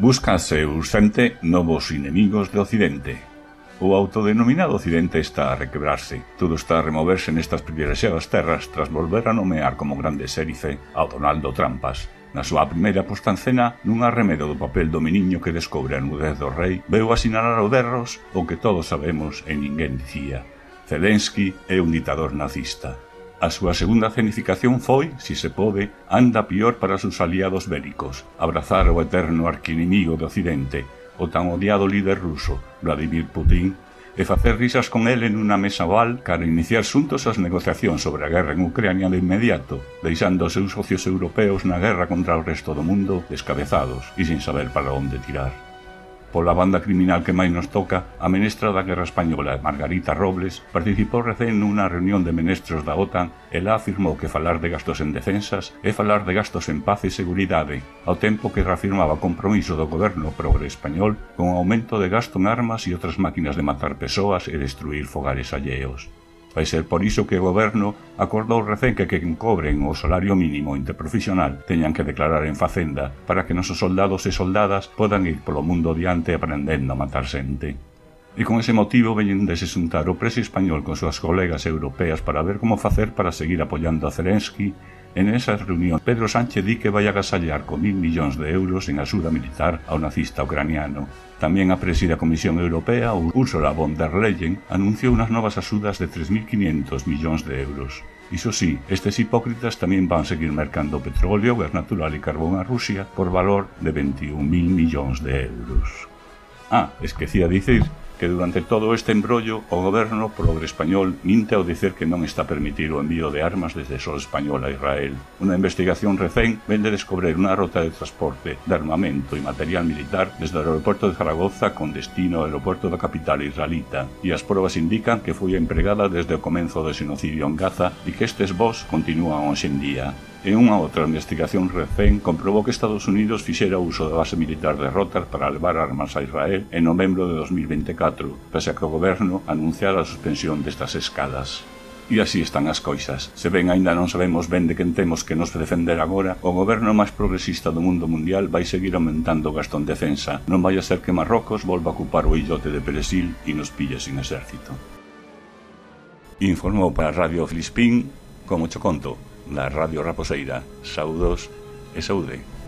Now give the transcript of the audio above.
Búscanse urxente novos inimigos de Occidente. O autodenominado Occidente está a requebrarse. Todo está a removerse nestas privilexiadas terras tras volver a nomear como grande xerife ao Donaldo Trampas, Na súa primeira postancena, nun arremedo do papel do meniño que descobre a nudez do rei, veu asinalar ao Derros o que todos sabemos e ninguén dicía. Zelensky é un ditador nazista. A súa segunda cenificación foi, si se pode, anda pior para os seus aliados bélicos, abrazar o eterno arquinimigo do Occidente, o tan odiado líder ruso, Vladimir Putin, e facer risas con ele nunha mesa oval cara iniciar xuntos as negociacións sobre a guerra en Ucrania de inmediato, deixando os seus socios europeos na guerra contra o resto do mundo descabezados e sin saber para onde tirar. Pola banda criminal que máis nos toca, a ministra da Guerra Española, Margarita Robles, participou recén nunha reunión de menestros da OTAN e lá afirmou que falar de gastos en defensas é falar de gastos en paz e seguridade, ao tempo que reafirmaba o compromiso do goberno progre español con o aumento de gasto en armas e outras máquinas de matar persoas e destruir fogares alleos. Vai ser por iso que o goberno acordou recén que quen cobren o salario mínimo interprofesional teñan que declarar en Facenda para que nosos soldados e soldadas podan ir polo mundo diante aprendendo a matar xente. E con ese motivo veñen de se xuntar o preso español con súas colegas europeas para ver como facer para seguir apoiando a Zelensky En esa reunión, Pedro Sánchez di que vai agasallar con mil millóns de euros en axuda militar ao nazista ucraniano. Tamén a presida Comisión Europea, Ursula von der Leyen, anunciou unhas novas axudas de 3.500 millóns de euros. Iso sí, estes hipócritas tamén van seguir mercando petróleo, gas natural e carbón a Rusia por valor de 21.000 millóns de euros. Ah, esquecía dicir que durante todo este embrollo o goberno progre español minte ao dicer que non está permitir o envío de armas desde sol español a Israel. Unha investigación recén vende descobrir unha rota de transporte de armamento e material militar desde o aeroporto de Zaragoza con destino ao aeroporto da capital israelita e as probas indican que foi empregada desde o comenzo do xenocidio en Gaza e que estes voos continúan hoxe en día. E unha outra investigación recén comprobou que Estados Unidos fixera uso da base militar de Rotar para levar armas a Israel en novembro de 2024, pese a que o goberno anunciara a suspensión destas escalas. E así están as coisas. Se ben aínda non sabemos ben de quen temos que nos defender agora, o goberno máis progresista do mundo mundial vai seguir aumentando o gasto en defensa. Non vai a ser que Marrocos volva a ocupar o illote de Peresil e nos pille sin exército. Informou para Radio Filispín, como cho conto, na Radio Raposeira. Saudos e saúde.